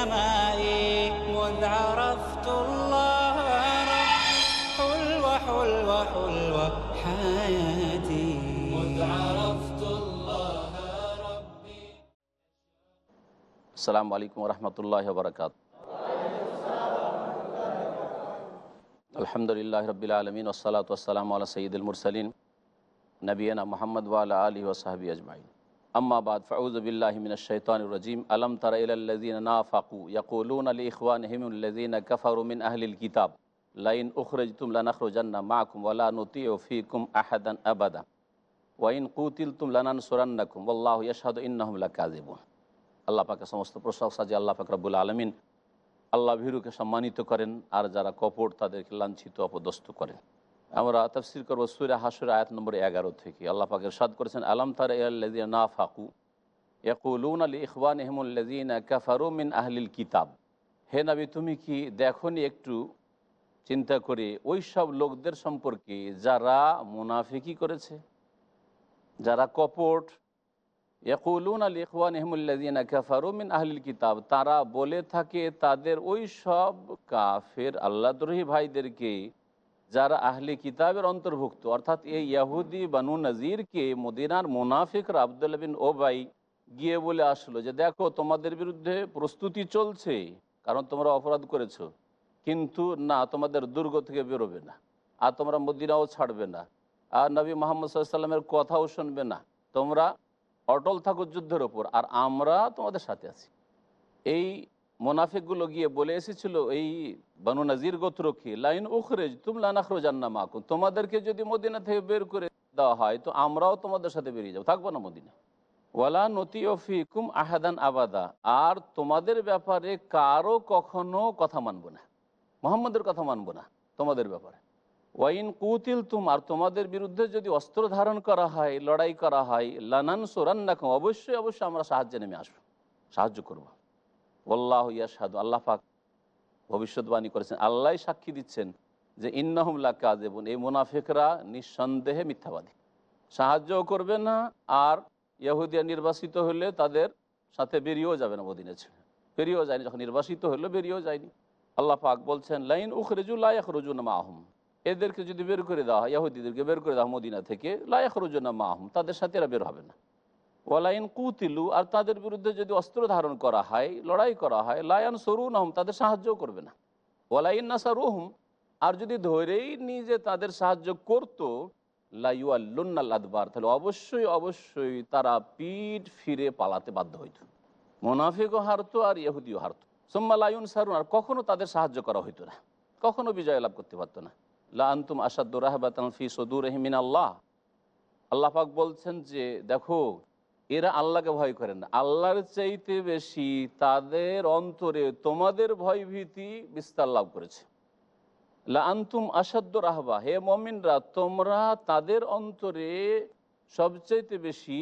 سمائي مذ عرفت الله حلوة حلوة حلوة حياتي. مذ عرفت الله ربي. السلام عليكم ورحمة الله وبركاته. الحمد لله رب العالمين والصلاة والسلام على سيد المرسلين نبينا محمد وعلى آله وصحبه أجمعين. ফাউজবিল্লাহমিন শৈতান রজিম আলম তার ইলাল্লাযীন নাফাকু ইয়াকুলুন আলি ইখওয়ানহিম আল্লাযীনা কাফারু মিন আহলিল কিতাব লাইন উখরিজতুম লানাখরুজান্না মাআকুম ওয়ালা নুতিউ ফীকুম আহাদান আবাদা ওয়াইন কুতিলতুম লানানসুরান্নাকুম ওয়াল্লাহু ইয়াশহাদু ইন্নাহুম লাকাযিবুন আল্লাহ পাকে সমস্ত প্রশংসা যে আল্লাহ পাক রব্বুল আলমিন, আল্লাহ ভীরুকে সম্মানিত করেন, আর যারা কপট তাদেরকে লাঞ্ছিত, অপদস্থ করেন। আমরা তফসির করব সুরা হাসুর আয়াত নম্বর এগারো থেকে। আল্লাহ পাকের সাদ করেছেন, আলম তার না ফাকু ইয়াকুলুন আলী ইখওয়ান এহমুল্লাদিন কাফারু মিন আহলিল কিতাব। হে নবী, তুমি কি দেখনি একটু চিন্তা করে ওই সব লোকদের সম্পর্কে যারা মুনাফিকি করেছে? যারা কপট? ইয়াকুলুন আল ইখওয়ান এহমুল্লাদিন কাফারু মিন আহলিল কিতাব, তারা বলে থাকে তাদের ওই সব কাফের আল্লাহদ্রোহী ভাইদেরকে যারা আহলি কিতাবের অন্তর্ভুক্ত, অর্থাৎ এই ইয়াহুদি বানু নজিরকে মদিনার মুনাফিকরা আবদুল্লা বিন ওবাই গিয়ে বলে আসলো যে, দেখো, তোমাদের বিরুদ্ধে প্রস্তুতি চলছে, কারণ তোমরা অপরাধ করেছ, কিন্তু না, তোমাদের দুর্গ থেকে বেরোবে না, আর তোমরা মদিনাও ছাড়বে না, আর নবী মোহাম্মদ সাল্লামের কথাও শুনবে না, তোমরা অটল থাকো যুদ্ধের ওপর, আর আমরা তোমাদের সাথে আছি। এই মোনাফিকগুলো গিয়ে বলে এসেছিল, এই বানু নাজির গোত্রকে লাইন উখরেজ, তুম লানাখরো জান্না মাকুন তোমাদেরকে যদি মদিনা থেকে বের করে দেওয়া হয়, তো আমরাও তোমাদের সাথে বেরিয়ে যাব। থাকব না মদিনা। ওয়ালা নতি কুম আহাদান আবাদা। আর তোমাদের ব্যাপারে কারও কখনো কথা মানবো না। মোহাম্মদের কথা মানবো না, তোমাদের ব্যাপারে। ওয়াইন কুতিল তুম আর তোমাদের বিরুদ্ধে যদি অস্ত্র ধারণ করা হয়, লড়াই করা হয় লানান সোরান্নাকুম অবশ্যই অবশ্যই আমরা সাহায্যে নেমে আসব। সাহায্য করব। ওল্লাহ ইয়াসাদু আল্লাহ পাক ভবিষ্যৎবাণী করেছেন। আল্লাহ সাক্ষী দিচ্ছেন যে ইন্নাহুমলা কাজেবন এই মুনাফিকরা নিঃসন্দেহে মিথ্যাবাদী। সাহায্যও করবে না, আর ইয়াহুদিয়া নির্বাসিত হলে তাদের সাথে বেরিয়েও যাবে না মদিনে ছেড়ে। বেরিয়েও যায়নি, যখন নির্বাসিত হলো বেরিয়েও যায়নি। আল্লাহ পাক বলছেন, লাইন উখরেজুল্লাহ রজুন মাহম এদেরকে যদি বের করে দেওয়া হয় ইয়াহুদিদেরকে বের করে দেওয়া মদিনা থেকে লায়াক রোজনা মাহম তাদের সাথে এরা বের হবে না। ওয়ালাইন কুতিলু, আর তাদের বিরুদ্ধে যদি অস্ত্র ধারণ করা হয়, লড়াই করা হয়, লায়ন সরুন আহম তাদের সাহায্যও করবে না। ওয়ালাইন নাসা রুহম আর যদি ধরেই নিজে তাদের সাহায্য করতো লাইউ আল্লাদবার তাহলে অবশ্যই অবশ্যই তারা পিঠ ফিরে পালাতে বাধ্য হইত। মোনাফিকও হারতো আর ইহুদিও হারতো। সোম্মা লায়ুন সারুন আর কখনো তাদের সাহায্য করা হইতো না। কখনো বিজয় লাভ করতে পারতো না। লা আন্তুম আসাদুর রাহবাতান ফি সদুর রহমিন আল্লাহ আল্লাহ পাক বলছেন যে, দেখো এরা আল্লাহকে ভয় করে না। আল্লাহর চাইতে বেশি তাদের অন্তরে তোমাদের ভয় ভীতি বিস্তার লাভ করেছে। আন্তুম আসাদ্দ রাহবা। হে মমিনরা, তোমরা তাদের অন্তরে সবচাইতে বেশি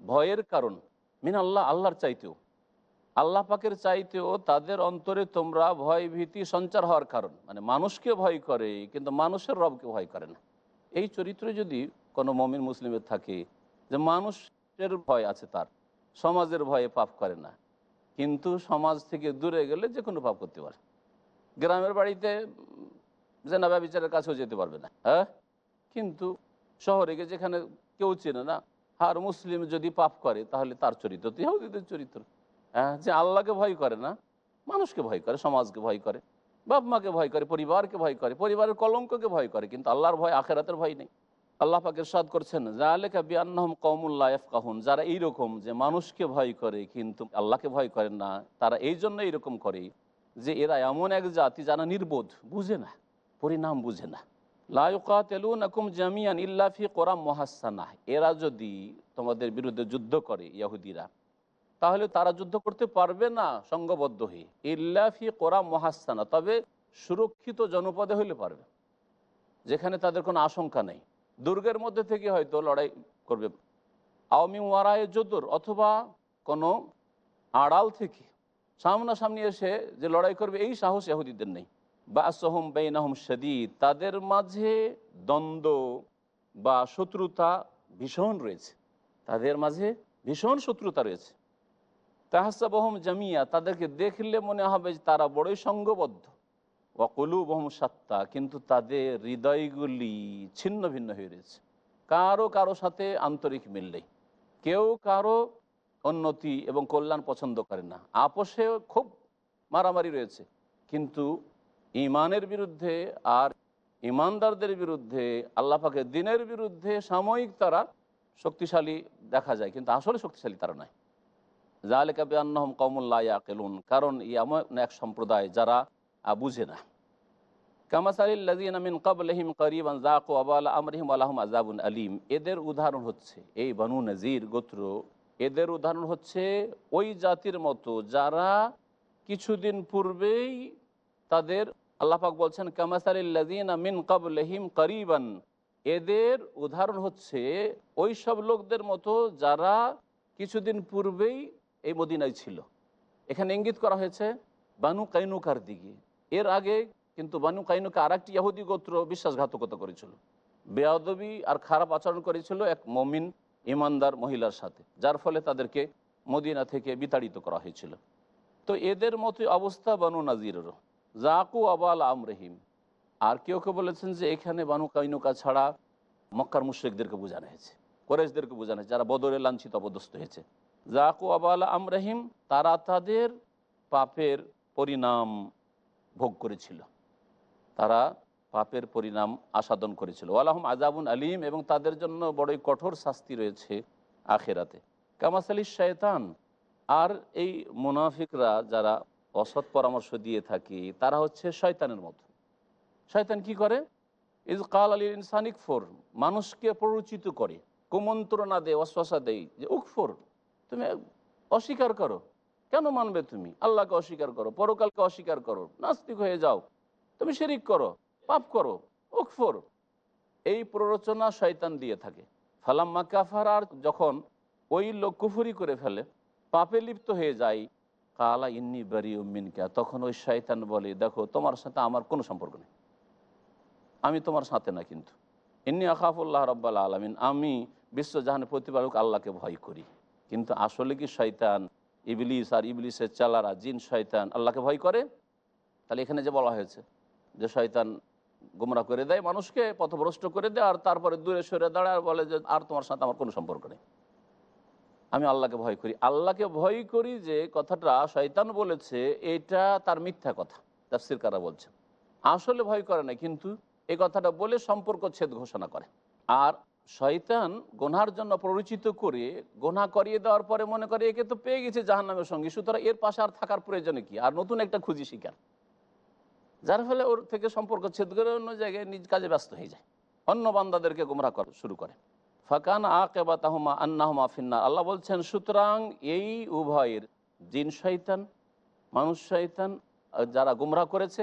ভয়ের কারণ। মিন আল্লাহ আল্লাহর চাইতেও। আল্লাহ পাকের চাইতেও তাদের অন্তরে তোমরা ভয় ভীতি সঞ্চার হওয়ার কারণ। মানে মানুষকে ভয় করে, কিন্তু মানুষের রবকে ভয় করে না। এই চরিত্র যদি কোনো মমিন মুসলিমের থাকে, যে মানুষের ভয় আছে তার। সমাজের ভয়ে পাপ করে না। কিন্তু সমাজ থেকে দূরে গেলে যে কোনো পাপ করতে পারে। গ্রামের বাড়িতে জেনাবা বিচারের কাছেও যেতে পারবে না হ্যাঁ? কিন্তু শহরে গিয়ে যেখানে কেউ চেনে না, আর মুসলিম যদি পাপ করে, তাহলে তার চরিত্র তো ইহুদিদের চরিত্র হ্যাঁ? যে আল্লাহকে ভয় করে না, মানুষকে ভয় করে, সমাজকে ভয় করে বাপ মাকে ভয় করে, পরিবারকে ভয় করে, পরিবারের কলঙ্ককে ভয় করে, কিন্তু আল্লাহর ভয় আখেরাতের ভয় নেই। আল্লাহ পাকের সাদ করছেন জালেকা বিয়ান্নহম কৌমুল্লাহ কাহুন যারা এইরকম যে মানুষকে ভয় করে কিন্তু আল্লাহকে ভয় করেন না, তারা এই জন্য এইরকম করে যে এরা এমন এক জাতি যারা নির্বোধ, বুঝে না, পরিণাম বুঝে না। লাকুম জামিয়ান ইল্লাফি কোরআন মহাসানা এরা যদি তোমাদের বিরুদ্ধে যুদ্ধ করে ইয়াহুদিরা তাহলে তারা যুদ্ধ করতে পারবে না সঙ্গবদ্ধ হয়ে। ইল্লাফি কোরআন মহাসানা তবে সুরক্ষিত জনপদে হইলে পারবে, যেখানে তাদের কোনো আশঙ্কা নেই। দুর্গের মধ্যে থেকে হয়তো লড়াই করবে। আওয়ামী ওয়ারায় যদুর অথবা কোনো আড়াল থেকে সামনাসামনি এসে যে লড়াই করবে, এই সাহস ইহুদিদের নেই। বা আসহম বেইনাহম শদীদ, তাদের মাঝে দ্বন্দ্ব বা শত্রুতা ভীষণ রয়েছে। তাদের মাঝে ভীষণ শত্রুতা রয়েছে। তাহাসাবহম জামিয়া, তাদেরকে দেখলে মনে হবে যে তারা বড়ই সঙ্গবদ্ধ। ওয়াকুলু বহম সত্তা কিন্তু তাদের হৃদয়গুলি ছিন্ন ভিন্ন হয়ে রয়েছে। কারও কারও সাথে আন্তরিক মিল নেই। কেউ কারও উন্নতি এবং কল্যাণ পছন্দ করে না। আপোষে খুব মারামারি রয়েছে। কিন্তু ইমানের বিরুদ্ধে আর ইমানদারদের বিরুদ্ধে, আল্লাহ পাকের দিনের বিরুদ্ধে সাময়িক তারা শক্তিশালী দেখা যায়, কিন্তু আসলে শক্তিশালী তারা নয়। জালেকা বেআহম কমুল্লাহ আকেলুন কারণ এমন এক সম্প্রদায় যারা বুঝে না। কামাসালিল্লাজিন কাবলহিম করিবান জাকু আবাল আমরিহিম আলাহম আজাবুন আলিম। এদের উদাহরণ হচ্ছে, এই বানু নজির গোত্র, এদের উদাহরণ হচ্ছে ওই জাতির মতো যারা কিছুদিন পূর্বেই তাদের আল্লাপাক বলছেন কামাসালিল্লাজিন আমিন কাবলহিম করিবান এদের উদাহরণ হচ্ছে ওই সব লোকদের মতো যারা কিছুদিন পূর্বেই এই মদিনায় ছিল। এখানে ইঙ্গিত করা হয়েছে, বানু কাইনুকার দিকে। এর আগে কিন্তু বানু কাইনুকে আর একটি ইহুদি গোত্র বিশ্বাসঘাতকতা করেছিল। বেয়াদবি আর খারাপ আচরণ করেছিল এক মমিন ইমানদার মহিলার সাথে, যার ফলে তাদেরকে মদিনা থেকে বিতাড়িত করা হয়েছিল। তো এদের মতো অবস্থা বানু নাজিরেরও। জাকু আবাল আমরহিম। আর কেউ কেউ বলেছেন যে এখানে বানু কাইনুকা ছাড়া মক্কার মুশ্রিকদেরকে বোঝানো হয়েছে কোরেশদেরকে বোঝানো হয়েছে, যারা বদরে লাঞ্ছিত অবদস্ত হয়েছে। জাকু আবাল আমরহিম, তারা তাদের পাপের পরিণাম ভোগ করেছিল। তারা পাপের পরিণাম আসাদন করেছিল। আলাহম আজাবুন আলিম এবং তাদের জন্য বড়ই কঠোর শাস্তি রয়েছে আখেরাতে। কামাসালি শয়তান, আর এই মুনাফিকরা যারা অসৎ পরামর্শ দিয়ে থাকে, তারা হচ্ছে শয়তানের মতো। শয়তান কি করে? ইজ কাল আলী ইনসানিক ফোর মানুষকে প্ররোচিত করে, কুমন্ত্রণা দেয়, অশ্বাসা দেয় যে, উকফোর, তুমি অস্বীকার করো। কেন মানবে তুমি? আল্লাহকে অস্বীকার করো, পরকালকে অস্বীকার করো, নাস্তিক হয়ে যাও। তুমি শিরিক করো, পাপ করো, উকফর। এই প্ররোচনা শয়তান দিয়ে থাকে। ফালাম্মা কাফার আর যখন ওই লোক কুফুরি করে ফেলে, পাপে লিপ্ত হয়ে যায়, কালা ইন্নি বারি উম্মিনকা তখন ওই শয়তান বলে, দেখো, তোমার সাথে আমার কোনো সম্পর্ক নেই। আমি তোমার সাথে না কিন্তু। ইন্নি আখাফুল্লাহ রব্বাল আলমিন, আমি বিশ্বজাহানের প্রতিপালক আল্লাহকে ভয় করি। কিন্তু আসলে কি শয়তান ইবলিস আর ইবলিসের চালারা, জিন, শয়তান, আল্লাহকে ভয় করে? তাহলে এখানে যে বলা হয়েছে যে শয়তান গোমরা করে দেয় মানুষকে, পথভ্রষ্ট করে দেয় আর তারপরে দূরে সরে দাঁড়ায় আর বলে যে আর তোমার সাথে আমার কোনো সম্পর্ক নেই। আমি আল্লাহকে ভয় করি। আল্লাহকে ভয় করি যে কথাটা শয়তান বলেছে, এটা তার মিথ্যা কথা। তাফসির কারা বলছে আসলে ভয় করে না, কিন্তু এই কথাটা বলে সম্পর্ক ছেদ ঘোষণা করে। আর শয়তান গোনার জন্য পরিচিত করে গোনা করিয়ে দেওয়ার পরে মনে করে একে তো পেয়ে গেছে জাহান্নামের সঙ্গে। সুতরাং এর পাশে আর থাকার প্রয়োজনে কি? আর নতুন একটা খুঁজি শিকার। যার ফলে ওর থেকে সম্পর্ক ছেদ করে অন্য জায়গায় নিজ কাজে ব্যস্ত হয়ে যায়। অন্য বান্দাদেরকে গুমরা করা, শুরু করে। ফাকান আকেবা তাহমা আন্নাহমা ফিন্না আল্লাহ বলছেন, সুতরাং এই উভয়ের জিন শৈতান মানুষ শৈতান যারা গুমরা করেছে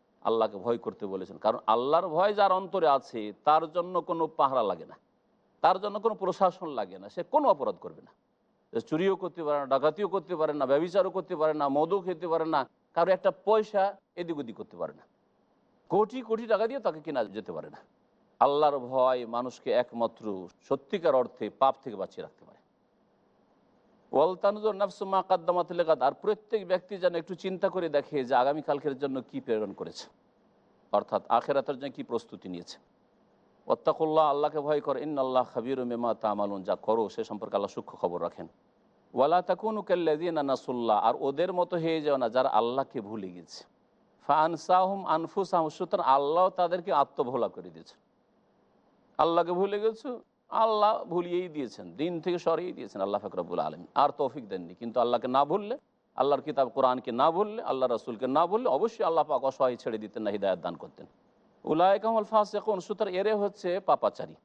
আল্লাহকে ভয় করতে বলেছেন। কারণ আল্লাহর ভয় যার অন্তরে আছে, তার জন্য কোনো পাহারা লাগে না। তার জন্য কোনো প্রশাসন লাগে না। সে কোনো অপরাধ করবে না। চুরিও করতে পারে না, ডাকাতিও করতে পারে না, ব্যবচারও করতে পারে না, মদও খেতে পারে না, কারও একটা পয়সা এদিক ওদিক করতে পারে না। কোটি কোটি টাকা দিয়ে তাকে কেনা যেতে পারে না। আল্লাহর ভয় মানুষকে একমাত্র সত্যিকার অর্থে পাপ থেকে বাঁচিয়ে রাখতে ওয়ালতানুজর নাফসুমা কাদ্দামাত আর প্রত্যেক ব্যক্তি যেন একটু চিন্তা করে দেখে যে আগামীকালকের জন্য কি প্রেরণ করেছে। অর্থাৎ আখেরাতের জন্য কি প্রস্তুতি নিয়েছে। ওত্তাকুল্লাহ আল্লাহকে ভয় করে ইন আল্লাহ খাবির মেমা তামালুন, যা করো সে সম্পর্কে আল্লাহ সূক্ষ্ম খবর রাখেন। ওয়ালা তাকুন উকাল্লাদিন নাসুল্লাহ, আর ওদের মতো হয়ে যাও না যারা আল্লাহকে ভুলে গেছে। ফানসাহুম আনফুসাহুম, সুতরাং আল্লাহ তাদেরকে আত্মভোলা করে দিয়েছে। আল্লাহকে ভুলে গেছো? আল্লাহ ভুলিয়েই দিয়েছেন, দিন থেকে সরিয়ে দিয়েছেন আল্লাহ ফকরবুল আলম আর তৌফিক দেননি। কিন্তু আল্লাহকে না ভুললে, আল্লাহর কিতাব কোরআনকে না বললে আল্লাহ রসুলকে না বললে অবশ্যই আল্লাহ পাক অসহায় ছেড়ে দিতেন না, হিদায়ত দান করতেন। উলায় কামল ফাঁস এখন সুতরাং এরে হচ্ছে পাপাচারী।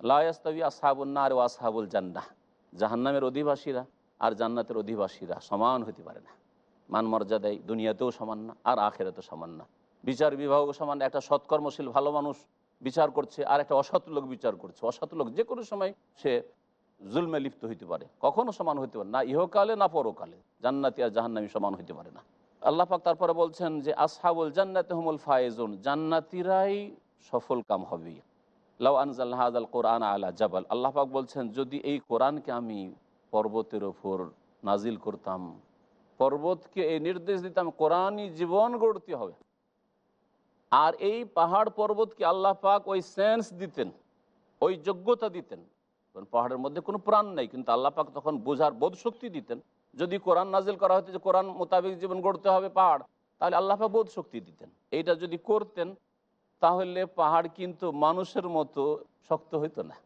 লায়াস্তাবি আসহাবুন্নার ও আসহাবুল জান্নাহ। জাহান্নামের অধিবাসীরা আর জান্নাতের অধিবাসীরা সমান হতে পারে না। মান মর্যাদায় দুনিয়াতেও সমান না, আর আখেরাতেও সমান না। বিচার বিভাগও সমান একটা সৎকর্মশীল, ভালো মানুষ বিচার করছে, আর একটা অসৎ লোক বিচার করছে। অসৎ লোক যে কোনো সময় সে জুলমে লিপ্ত হইতে পারে। কখনো সমান হইতে পারে না ইহকালে, না পরকালে। জান্নাতি আর জাহান্নামি সমান হইতে পারে না। আল্লাহ পাক তারপরে বলছেন যে, আসহাবুল জান্নাতে হুমুল ফায়েজুন জান্নাতিরাই সফল কাম হবে লাউ আনজাল হাদাল কোরআন আলা জাবাল। আল্লাহ পাক বলছেন, যদি এই কোরআনকে আমি পর্বতের ওপর নাজিল করতাম, পর্বতকে এই নির্দেশ দিতাম, কোরআনই জীবন গড়তে হবে। আর এই পাহাড় পর্বতকে আল্লাহ পাক ওই সেন্স দিতেন, ওই যোগ্যতা দিতেন। কারণ পাহাড়ের মধ্যে কোনো প্রাণ নেই, কিন্তু আল্লাহ পাক তখন বোঝার বোধ শক্তি দিতেন। যদি কোরআন নাজিল করা হতো যে কোরআন মোতাবেক জীবন গড়তে হবে পাহাড়, তাহলে আল্লাহ পাক বোধ শক্তি দিতেন। এইটা যদি করতেন, তাহলে পাহাড় কিন্তু মানুষের মতো শক্ত হইতো না,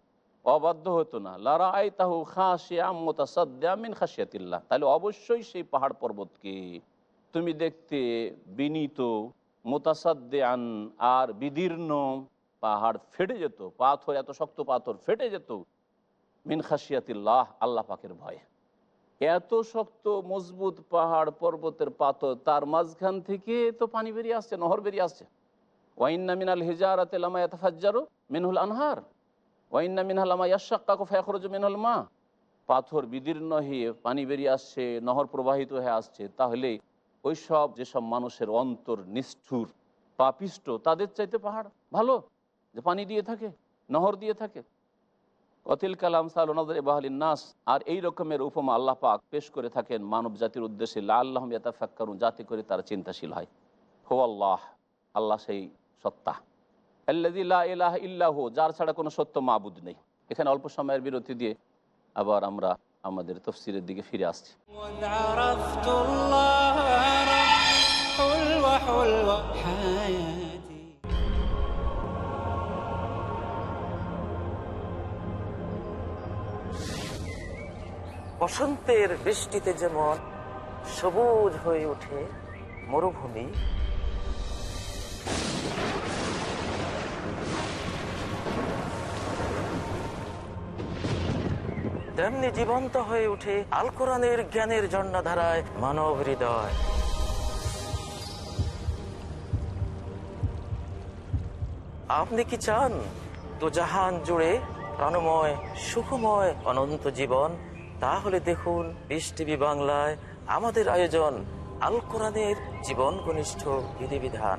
অবাধ্য হতো না। লারা আই তাহু খাসিয়ামিন খাসিয়াতিল্লাহ তাহলে অবশ্যই সেই পাহাড় পর্বতকে তুমি দেখতে বিনীত মোতাসাদ্দে আন আর বিদীর্ণ পাহাড় ফেটে যেত, পাথর, এত শক্ত পাথর ফেটে যেত। মিন খাসিয়াতিল্লাহ আল্লাহ পাকের ভয়ে। এত শক্ত, মজবুত পাহাড়, পর্বতের পাথর, তার মাঝখান থেকে তো পানি বেরিয়ে আসছে, নহর বেরিয়ে আসছে। ওয়াইন্না মিনাল হিজারাতে লামা ইয়াতাফাজ্জারু মিনহুল আনহার। ওয়াইন্না মিনহাল লামা ইয়াশাক্কাকু ফায়াখরুজু মিনহুল মা। পাথর বিদীর্ণ হয়ে পানি বেরিয়ে আসছে, নহর প্রবাহিত হয়ে আসছে, তাহলে ওই সব যেসব মানুষের অন্তর নিষ্ঠুর, পাপিষ্ট, তাদের চাইতে পাহাড় ভালো, যে পানি দিয়ে থাকে, নহর দিয়ে থাকে। অতিল কালাম সালনাদের বাহালিন নাস, আর এই রকমের উপমা আল্লাহ পাক পেশ করে থাকেন মানব জাতির উদ্দেশ্যে লা আল্লাহ ইয়াতাফাক্কারুন, যাতে করে তারা চিন্তাশীল হয়। হো আল্লাহ আল্লাহ সেই সত্তা। আল্লাহ ইলাহ ইল্লাহ যার ছাড়া কোনো সত্য মাবুদ নেই। এখানে অল্প সময়ের বিরতি দিয়ে আবার আমরা আমাদের তফসিরের দিকে ফিরে আসছি। حلوة حلوة حياتي বসন্তের বৃষ্টিতে যেমন সবুজ হয়ে ওঠে মরুভূমি তেমনি জীবন্ত হয়ে ওঠে আল কোরআনের জ্ঞানের জন্মধারায় মানব হৃদয় আপনি কি চান? তো জাহান জুড়ে প্রাণময়, সুখময়, অনন্ত জীবন। তাহলে দেখুন পিস টিভি বাংলায় আমাদের আয়োজন আল কোরআনের জীবন ঘনিষ্ঠ বিধিবিধান।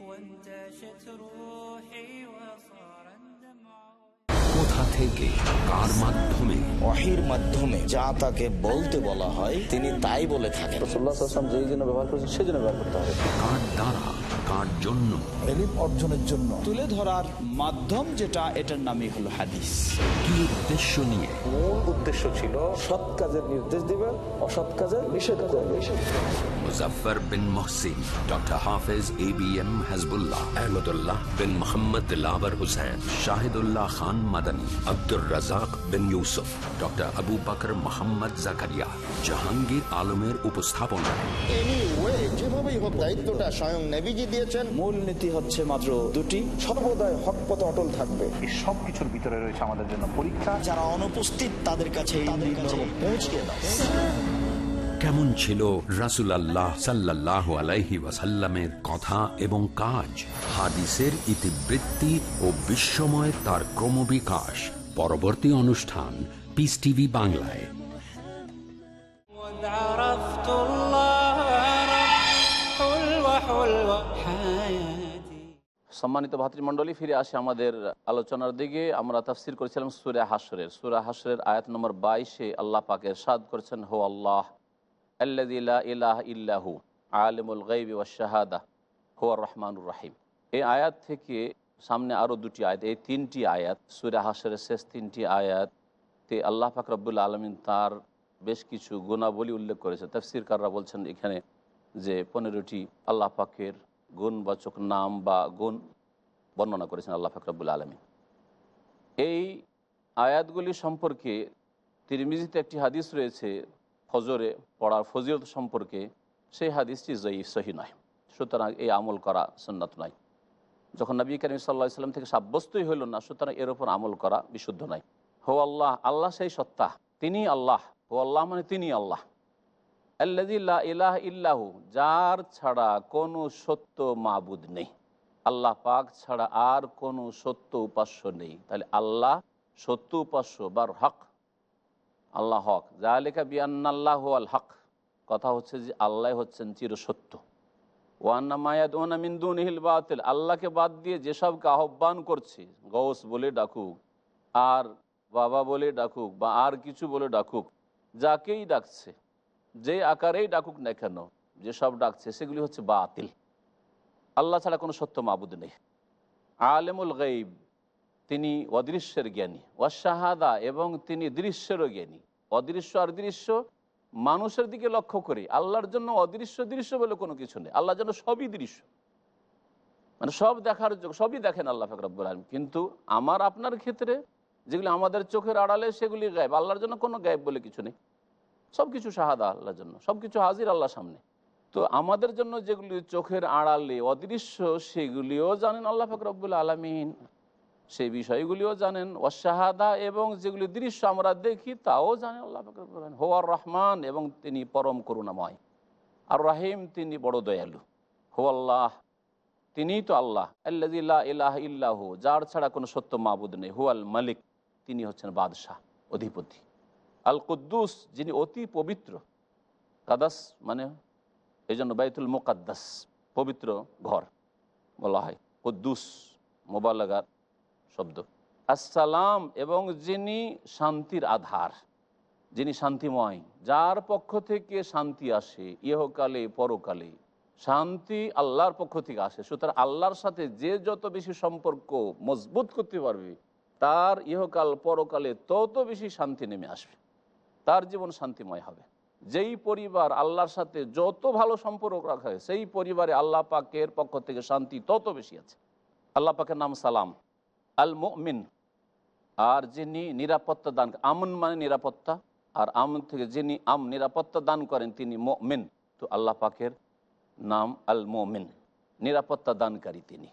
থেকে কার মাধ্যমে? অহির মাধ্যমে যা তাকে বলতে বলা হয় তিনি তাই বলে থাকেন। রসুল্লাহ আসলাম যেই জন্য ব্যবহার করেছেন সেই জন্য ব্যবহার করতে হবে। কার দ্বারা? কার জন্য? অর্জনের জন্য। তুলে ধরার মাধ্যম যেটা এটার নামই হলো হাদিস। কি উদ্দেশ্য নিয়ে? মূল উদ্দেশ্য ছিল সৎ কাজের নির্দেশ দিবে অসৎ কাজের নিষেধ করবে। Muzaffar bin Mohsin doctor Hafez A B M Hasbullah Ahmadullah bin Mohammad Dilawar Hussain Shahidullah Khan Madani Abdur Razzak bin Yusuf doctor Abu Bakar Mohammad Zakaria. Jahangir আলমের উপস্থাপনা। এনিওয়ে যেভাবেই হোক দায়িত্বটা স্বয়ং নেভিজি দিয়েছেন। মূল নীতি হচ্ছে মাত্র দুটি। সর্বদাই হক পথে অটল থাকবে। এই সব কিছুর ভিতরে রয়েছে আমাদের জন্য পরীক্ষা। যারা অনুপস্থিত তাদের কাছে এই পৌঁছিয়ে দাও। কেমন ছিল রাসুলাল্লাহ সাল্লাহ আলাইহি ওয়াসাল্লামের কথা এবং কাজ? হাদিসের ইতিবৃত্তি ও বিশ্বময় তার ক্রমবিকাশ। পরবর্তী অনুষ্ঠান পিস টিভি বাংলায়। সম্মানিত ভাতৃমণ্ডলী, ফিরে আসে আমাদের আলোচনার দিকে। আমরা তাফসির করেছিলাম সুরা হাসরের সুরা হাসরের আয়াত নম্বর বাইশে আল্লাহ পাকে সাদ করেছেন, হো আল্লাহ আল্লাহ ইলাহ ইল্লাহু আলিমুল গাইবি ওয়া শাহাদা হো রহমানুর রাহিম। এই আয়াত থেকে সামনে আরও দুটি আয়াত, এই তিনটি আয়াত, সুরা হাসরের শেষ তিনটি আয়াতে আল্লাহ পাক রব্বুল আলমিন তার বেশ কিছু গুণাবলী উল্লেখ করেছে। তফসির কাররা বলছেন এখানে যে পনেরোটি আল্লাহ পাকের গুণবাচক নাম বা গুণ বর্ণনা করেছেন আল্লাহ ফাকরাবুল আলমী এই আয়াতগুলি সম্পর্কে তিরমিজিতে একটি হাদিস রয়েছে, ফজরে পড়ার ফজিলত সম্পর্কে। সেই হাদিসটি জয়ী সহি নয়। সুতরাং এই আমল করা সন্ন্যত নয়। যখন নবী করিম সাল্লাহ ইসলাম থেকে সাব্যস্তই হইল না, সুতরাং এর ওপর আমল করা বিশুদ্ধ নয়। হো আল্লাহ আল্লাহ সেই সত্তা তিনি আল্লাহ। হো আল্লাহ মানে তিনি আল্লাহ। আল্লাহ ইলাহ ইল্লাহু, যার ছাড়া কোনো সত্য মাবুদ নেই। আল্লাহ পাক ছাড়া আর কোনো সত্য উপাস্য নেই। তাহলে আল্লাহ সত্য উপাস্য, বার হক। আল্লাহ হক। যা লেখা বিয়ান্নাল্লাহ আল হক। কথা হচ্ছে যে আল্লাহ হচ্ছেন চিরসত্য। ওয়ান্না মায়াদ ওনা মিন্দুন হিল বাতিল। আল্লাহকে বাদ দিয়ে যেসবকে আহ্বান করছে, গৌস বলে ডাকুক, আর বাবা বলে ডাকুক, বা আর কিছু বলে ডাকুক, যাকেই ডাকছে। যে আকারেই ডাকুক না কেন যেসব ডাকছে, সেগুলি হচ্ছে বাতিল। আল্লাহ ছাড়া কোনো সত্য মাবুদ নেই। আলেমুল গাইব তিনি অদৃশ্যের জ্ঞানী। অশাহাদা এবং তিনি দৃশ্যেরও জ্ঞানী। অদৃশ্য আর দৃশ্য, মানুষের দিকে লক্ষ্য করি। আল্লাহর জন্য অদৃশ্য দৃশ্য বলে কোনো কিছু নেই। আল্লাহর জন্য সবই দৃশ্য। মানে সব দেখার সবই দেখেন আল্লাহ ফাকরাবুল আলম কিন্তু আমার, আপনার ক্ষেত্রে, যেগুলি আমাদের চোখের আড়ালে, সেগুলি গায়েব। আল্লাহর জন্য কোনো গায়েব বলে কিছু নেই। সব কিছু শাহাদা আল্লাহর জন্য সব কিছু হাজির আল্লাহর সামনে। তো আমাদের জন্য যেগুলি চোখের আড়ালে অদৃশ্য, সেগুলিও জানেন আল্লাহ ফাকরাবুল আলমিন। সেই বিষয়গুলিও জানেন অশাহাদা এবং যেগুলি দৃশ্য আমরা দেখি তাও জানেন আল্লাহ ফাকরাবুল হোয়ার রহমান এবং তিনি পরম করুণাময়। আর রাহিম তিনি বড় দয়ালু। হো আল্লাহ তিনিই তো আল্লাহ। আল্লাহ ইলাহ ইল্লাহু, যার ছাড়া কোনো সত্য মাবুদ নেই। হু আল মালিক, তিনি হচ্ছেন বাদশাহ, অধিপতি। আল কুদ্দুস যিনি অতি পবিত্র, কাদাস মানে এই জন্য বাইতুল মোকাদ্দাস, পবিত্র ঘর বলা হয়, কুদ্দুস, মোবালাগার শব্দ। আসসালাম, এবং যিনি শান্তির আধার, যিনি শান্তিময়, যার পক্ষ থেকে শান্তি আসে, ইহকালে, পরকালে, শান্তি আল্লাহর পক্ষ থেকে আসে। সুতরাং আল্লাহর সাথে যে যত বেশি সম্পর্ক মজবুত করতে পারবে, তার ইহকাল, পরকালে তত বেশি শান্তি নেমে আসবে। তার জীবন শান্তিময় হবে। যেই পরিবার আল্লাহর সাথে যত ভালো সম্পর্ক রাখা হয়, সেই পরিবারে আল্লাহ পাকের পক্ষ থেকে শান্তি তত বেশি আছে। আল্লাহ পাকের নাম সালাম। আল মুমিন, আর যিনি নিরাপত্তা দান আমন মানে নিরাপত্তা, আর আমন থেকে যিনি আম নিরাপত্তা দান করেন, তিনি মুমিন। তো আল্লাহ পাকের নাম আল মোমিন, নিরাপত্তা দানকারী তিনি।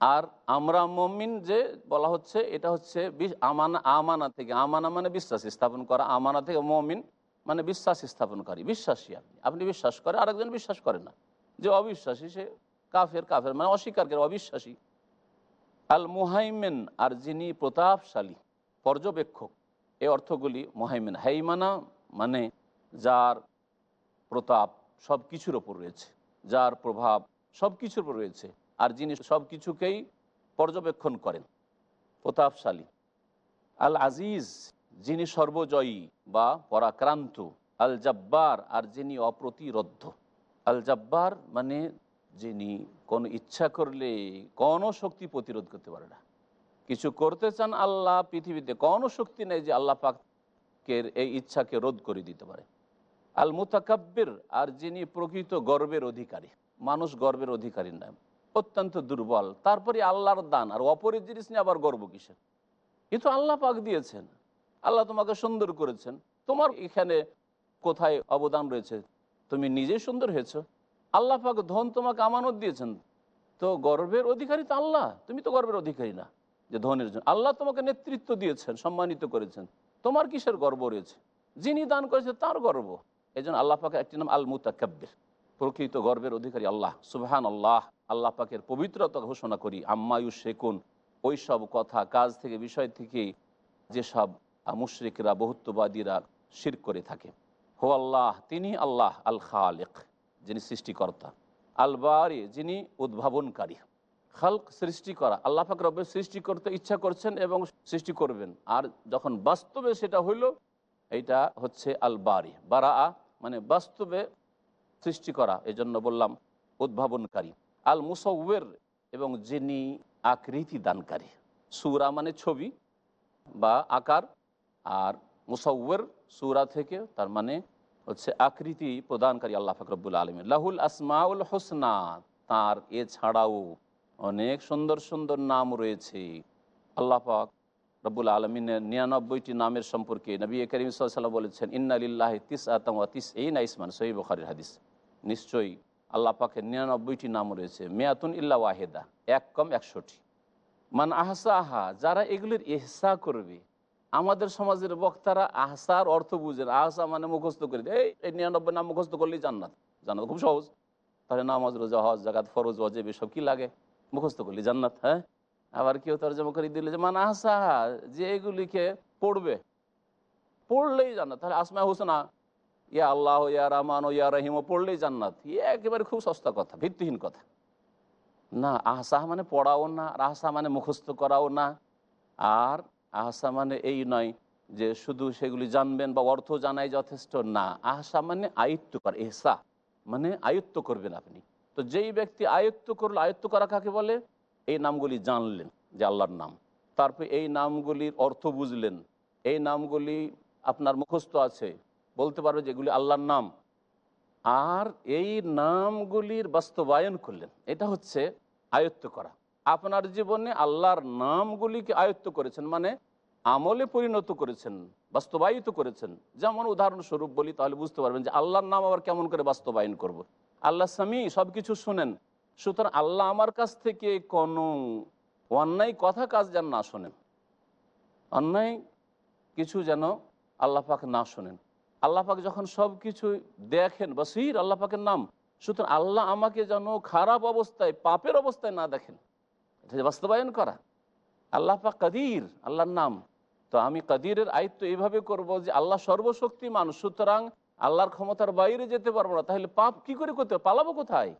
আর আমরা মমিন যে বলা হচ্ছে, এটা হচ্ছে আমানা আমানা থেকে আমানা মানে বিশ্বাস স্থাপন করা, আমানা থেকে মমিন মানে বিশ্বাস স্থাপনকারী বিশ্বাসী আপনি। আপনি বিশ্বাস করে, আরেকজন বিশ্বাস করে না। যে অবিশ্বাসী, সে কাফের কাফের মানে অস্বীকার করে অবিশ্বাসী। আল মুহাইমেন আর যিনি প্রতাপশালী, পর্যবেক্ষক এই অর্থগুলি মোহাইমেন। হাইমানা মানে যার প্রতাপ সব কিছুর ওপর রয়েছে, যার প্রভাব সব কিছুর উপর রয়েছে। আর যিনি সব কিছুকেই পর্যবেক্ষণ করেন, প্রতাপশালী। আল আজিজ যিনি সর্বজয়ী বা পরাক্রান্ত। আল জাব্বার আর যিনি অপ্রতিরোধ্য। আল জাব্বার মানে যিনি কোনো ইচ্ছা করলে কোনো শক্তি প্রতিরোধ করতে পারে না। কিছু করতে চান আল্লাহ, পৃথিবীতে কোনো শক্তি নেই যে আল্লাহ পাকের এই ইচ্ছাকে রোধ করে দিতে পারে। আল মুতাকাব্বির আর যিনি প্রকৃত গর্বের অধিকারী। মানুষ গর্বের অধিকারী নয় অত্যন্ত দুর্বল তারপরে আল্লাহর দান, আর অপরের জিনিস নিয়ে আবার গর্ব কিসের? এ তো আল্লাহ পাক দিয়েছেন। আল্লাহ তোমাকে সুন্দর করেছেন। তোমার এখানে কোথায় অবদান রয়েছে? তুমি নিজেই সুন্দর হয়েছ। আল্লাহ পাক ধন তোমাকে আমানত দিয়েছেন। তো গর্বের অধিকারী তো আল্লাহ। তুমি তো গর্বের অধিকারী না যে ধনের জন্য। আল্লাহ তোমাকে নেতৃত্ব দিয়েছেন, সম্মানিত করেছেন। তোমার কিসের গর্ব রয়েছে? যিনি দান করেছে তার গর্ব। এই জন্য আল্লাহ পাকে একটি নাম আল মুতাকাব্বির প্রকৃত গর্বের অধিকারী আল্লাহ। সুবহান আল্লাহ আল্লাহ পাকের পবিত্রতা ঘোষণা করি আম্মায়ু শেকুন ওই সব কথা, কাজ থেকে, বিষয় থেকে, যেসব মুশরিকরা, বহুত্ববাদীরা শির করে থাকে। হো আল্লাহ, তিনি আল্লাহ আল খালেক যিনি সৃষ্টিকর্তা। আল বারি যিনি উদ্ভাবনকারী। খালক সৃষ্টি করা, আল্লাহ পাক রব্বের সৃষ্টি করতে ইচ্ছা করছেন এবং সৃষ্টি করবেন। আর যখন বাস্তবে সেটা হইল, এইটা হচ্ছে আল বারি মানে বাস্তবে সৃষ্টি করা এই জন্য বললাম উদ্ভাবনকারী। আল মুসৌয়ের এবং যিনি আকৃতি দানকারী। সুরা মানে ছবি বা আকার, আর মুসৌয়ের সুরা থেকে তার মানে হচ্ছে আকৃতি প্রদানকারী আল্লাহ ফাকরবুল আলম লাহুল আসমাউল হোসনা, তার এছাড়াও অনেক সুন্দর সুন্দর নাম রয়েছে। আল্লাহ পাক রব্বুল আলমিনের নিরানব্বইটি নামের সম্পর্কে নবী করিম সাল্লাম বলেছেন ইন্নালিল্লাহ তিস আতম তিস এই না ইসমান সহি হাদিস। নিশ্চয়ই আল্লাহ পাকের নিরানব্বইটি নাম রয়েছে, মেয়াতুন ইল্লা ওয়াহেদা, এক কম একশোটি মান আহসা আহা যারা এগুলির এহসা করবে, আমাদের সমাজের বক্তারা আহসার অর্থ বুঝেন আহসা মানে মুখস্থ করে এই এই নিরানব্বই নাম মুখস্থ করলেই জান্নাত। জান্নাত খুব সহজ। তাহলে নামাজ, রোজা, হজ জাগাত ফরজ অজেব এসব কি লাগে? মুখস্থ করলি জান্নাত হ্যাঁ? আবার কেউ তর্জমা করে দিলে যে, মান আহসা আহা যে এগুলিকে পড়বে, পড়লেই জান্নাত। তাহলে আসমা হোসেনা ইয়া আল্লাহ, ইয়া রহমান ও ইয়া রহিম পড়লেই জান্নাত। ইয়ে একেবারে খুব সস্তা কথা, ভিত্তিহীন কথা। না, আহসাহ মানে পড়াও না আর আহসা মানে মুখস্থ করাও না। আর আহসা মানে এই নয় যে শুধু সেগুলি জানবেন বা অর্থ জানাই যথেষ্ট না। আহসা মানে আয়ত্ত কর এহসা মানে আয়ত্ত করবেন আপনি। তো যেই ব্যক্তি আয়ত্ত করল, আয়ত্ত করা কাকে বলে? এই নামগুলি জানলেন যে আল্লাহর নাম। তারপর এই নামগুলির অর্থ বুঝলেন। এই নামগুলি আপনার মুখস্থ আছে। বলতে পারবে যে এগুলি আল্লাহর নাম। আর এই নামগুলির বাস্তবায়ন করলেন। এটা হচ্ছে আয়ত্ত করা। আপনার জীবনে আল্লাহর নামগুলিকে আয়ত্ত করেছেন মানে আমলে পরিণত করেছেন, বাস্তবায়িত করেছেন। যেমন উদাহরণস্বরূপ বলি, তাহলে বুঝতে পারবেন যে আল্লাহর নাম আবার কেমন করে বাস্তবায়ন করব। আল্লাহ স্বামী সব কিছু শোনেন। সুতরাং আল্লাহ আমার কাছ থেকে কোনো অন্যায় কথা কাজ যেন না শোনেন। অন্যায় কিছু যেন আল্লাহ পাক না শোনেন। আল্লাহ পাক যখন সব কিছু দেখেন, বসির আল্লাহ পাকের নাম, সুতরাং আল্লাহ আমাকে যেন খারাপ অবস্থায়, পাপের অবস্থায় না দেখেন। এটা বাস্তবায়ন করা। আল্লাহ পাক কাদির, আল্লাহর নাম। তো আমি কাদিরের আয়ত্ত এইভাবে করব যে আল্লাহ সর্বশক্তি মানুষ সুতরাং আল্লাহর ক্ষমতার বাইরে যেতে পারব না। তাহলে পাপ কি করে করতে? পালাবো কোথায়?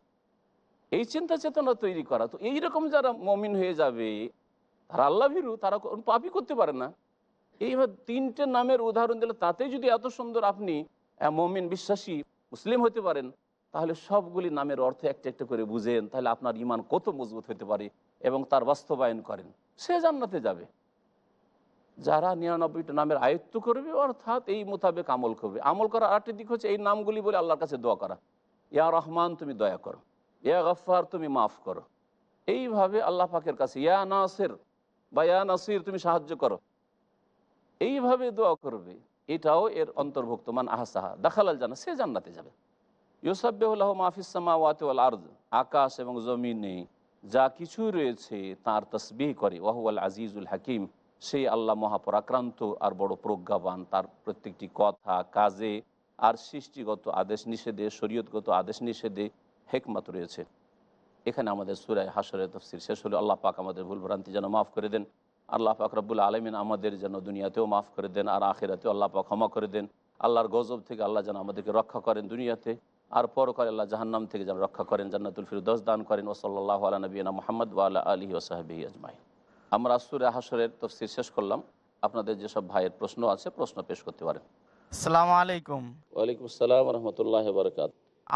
এই চিন্তা চেতনা তৈরি করা। তো এইরকম যারা মমিন হয়ে যাবে, তারা আল্লাহ ভীরু তারা পাপই করতে পারে না। এইভাবে তিনটে নামের উদাহরণ দিলে তাতে যদি এত সুন্দর আপনি মমিন বিশ্বাসী, মুসলিম হতে পারেন, তাহলে সবগুলি নামের অর্থ একটা একটা করে বুঝেন, তাহলে আপনার ইমান কত মজবুত হতে পারে এবং তার বাস্তবায়ন করেন। সে জান্নাতে যাবে। যারা নিরানব্বইটা নামের আয়ত্ত করবে, অর্থাৎ এই মোতাবেক আমল করবে। আমল করার আরেকটি দিক হচ্ছে এই নামগুলি বলে আল্লাহর কাছে দোয়া করা। ইয়া রহমান, তুমি দয়া করো। ইয়া গফার তুমি মাফ করো। এইভাবে আল্লাহ পাকের কাছে, ইয়া নাসের, বা ইয়া নাসির, তুমি সাহায্য করো। এইভাবে দোয়া করবে, এটাও এর অন্তর্ভুক্ত, মান আহসাহা, দাখালাল জানা সে জান্নাতে যাবে। ইউসাব্বাহ মাহফিসামা আকাশ এবং জমিনে যা কিছু রয়েছে তার তসবিহ করে ওয়াহুয়াল আজিজুল হাকিম, সেই আল্লাহ মহাপরাক্রান্ত আর বড় প্রজ্ঞাবান, তার প্রত্যেকটি কথা, কাজে আর সৃষ্টিগত আদেশ নিষেধে, শরীয়তগত আদেশ নিষেধে হেকমত রয়েছে। এখানে আমাদের সুরায় হাসরের তফসির শেষ হলো। আল্লাহ পাক আমাদের ভুল ভ্রান্তি যেন মাফ করে দেন। আল্লাহ পাক রব্বুল আলমিন আমাদের যেন দুনিয়াতেও মাফ করে দেন আর আখেরাতেও আল্লাহ পাক ক্ষমা করে দেন। আল্লাহর গজব থেকে আল্লাহ যেন আমাদেরকে রক্ষা করেন দুনিয়াতে। আর পর করে আল্লাহ জাহান্নাম থেকে যেন রক্ষা করেন জান্নাতুল ফিরদৌস দান করেন। ওসল্লাহ আলা নবীনা মোহাম্মদ ওয়ালা আলী ওসাহাবি আজমাই আমরা সুরে হাসরের তফসির শেষ করলাম। আপনাদের যেসব ভাইয়ের প্রশ্ন আছে প্রশ্ন পেশ করতে পারেন। সালাম আলাইকুম। ওয়ালাইকুম আসসালাম রহমতুল্লাহ বরকাত।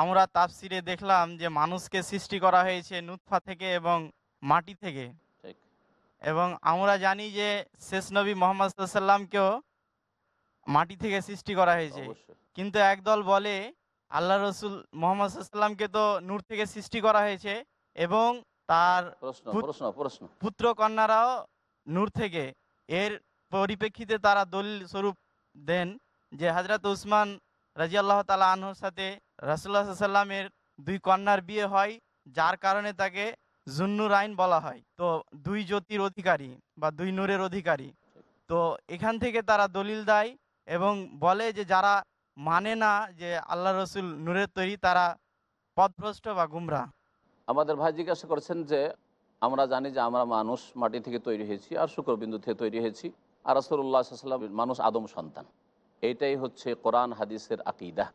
আমরা তাফসিরে দেখলাম যে মানুষকে সৃষ্টি করা হয়েছে নুৎফা থেকে এবং মাটি থেকে। এবং আমরা জানি যে শেষ নবী মোহাম্মদ সাল্লামকেও মাটি থেকে সৃষ্টি করা হয়েছে। কিন্তু একদল বলে আল্লাহ রসুল মোহাম্মদ সাল্লামকে তো নূর থেকে সৃষ্টি করা হয়েছে এবং তার পুত্র কন্যারাও নূর থেকে। এর পরিপ্রেক্ষিতে তারা দলিল স্বরূপ দেন যে হজরত উসমান রাজি আল্লাহ তালা আনহর সাথে রাসুল্লাহ সাল্লামের দুই কন্যার বিয়ে হয় যার কারণে তাকে জুন্নুর আইন বলা হয়। তো দুই জ্যোতির অধিকারী বা দুই নূরের অধিকারী। তো এখান থেকে তারা দলিল দেয় এবং বলে যে যারা মানে না যে আল্লাহ রসুল নূরের তৈরি, তারা পথভ্রষ্ট বা গুমরা আমাদের ভাই জিজ্ঞাসা করেছেন যে, আমরা জানি যে আমরা মানুষ মাটি থেকে তৈরি হয়েছি আর শুক্রবিন্দু থেকে তৈরি হয়েছি আর রাসুল্লাহ মানুষ আদম সন্তান। এইটাই হচ্ছে কোরআন হাদিসের আকিদা।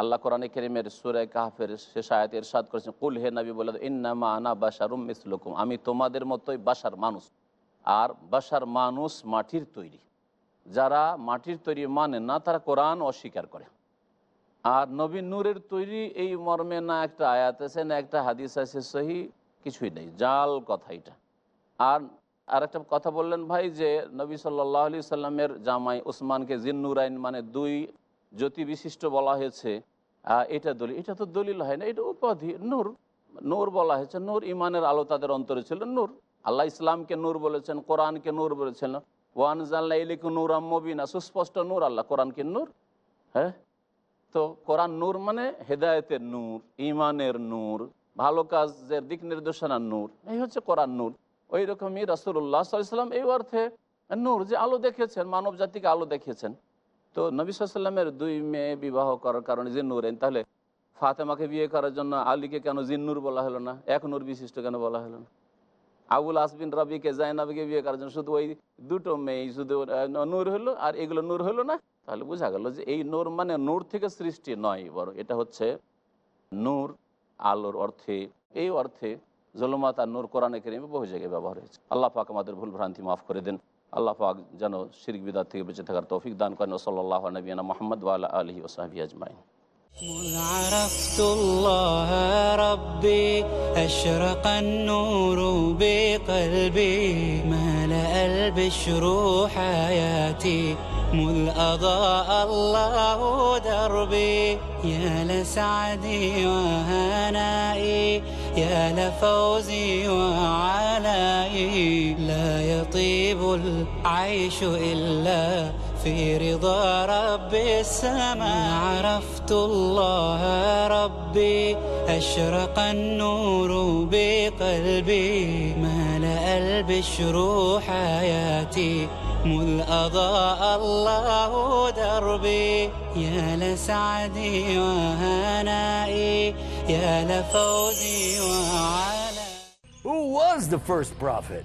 আল্লাহ কোরআনে কেরিমের সুরায় কাহাফের শেষ আয়াত এরশাদ করেছেন, কুল হে নবী বলে ইন্নামা আনা বাসারুম মিসলুকুম আমি তোমাদের মতোই বাসার মানুষ আর বাসার মানুষ মাটির তৈরি যারা মাটির তৈরি মানে না, তারা কোরআন অস্বীকার করে আর নবী নূরের তৈরি এই মর্মে না একটা আয়াত আছে, না একটা হাদিস আছে, সহি কিছুই নেই জাল কথা এটা। আর আর একটা কথা বললেন ভাই যে নবী সাল্লাহ আলি সাল্লামের জামাই ওসমানকে জিন্নুরাইন মানে দুই জ্যোতি বিশিষ্ট বলা হয়েছে এটা দলিল। এটা তো দলিল হয় না, এটা উপাধি, নূর। নূর বলা হয়েছে, নূর ইমানের আলো তাদের অন্তরে ছিল, নূর। আল্লাহ ইসলামকে নূর বলেছেন, কোরআনকে নূর বলেছেন। ওয়ান জাল্লা ইলিকু নূর আম্মবিনা সুস্পষ্ট নূর আল্লাহ, কোরআনকে নূর। হ্যাঁ? তো কোরআন নূর মানে হেদায়েতের নূর, ইমানের নূর, ভালো কাজের দিক নির্দেশনার নূর। এই হচ্ছে কোরআন নূর। ওই রকমই রাসুল্লাহ সাল্লাম এই অর্থে নূর যে আলো দেখেছেন মানব জাতিকে আলো দেখিয়েছেন। তো নবী সাল্লামের দুই মেয়ে বিবাহ করার কারণে যে নূর তাহলে ফাতেমাকে বিয়ে করার জন্য আলীকে কেন জিন্নুর বলা হলো না? এক নূর বিশিষ্ট কেন বলা হলো না? আবুল আসবিন রবিকে জাইনাবিকে বিয়ে করার জন্য শুধু ওই দুটো মেয়ে শুধু নূর হলো আর এগুলো নূর হলো না? তাহলে বোঝা গেল যে এই নূর মানে নূর থেকে সৃষ্টি নয় বড় এটা হচ্ছে নূর আলোর অর্থে। এই অর্থে জলমাতা নূর কোরআনে কেরিমে বহু জায়গায় ব্যবহার হয়েছে। আল্লাহ পাক আমাদের ভুল ভ্রান্তি মাফ করে দেন। আল্লাহ পাক যেন শিরিক বিদার থেকে বেঁচে থাকার তৌফিক দান করেন সাল্লাহ নবীনা মোহাম্মদ ওয়ালা আলহি ওসাহাবি আজমাইন مذ عرفت الله ربي أشرق النور بقلبي ملأ البشر حياتي مذ أضاء الله دربي يا لسعدي وهنائي يا لفوزي وعلائي لا يطيب العيش إلا في رضا رب السماء. عرفت الله ربي أشرق النور بقلبي. ملأ البشر حياتي مذ أضاء الله دربي. يا لسعدي وهنائي يا لفوزي وعلى Who was the first prophet?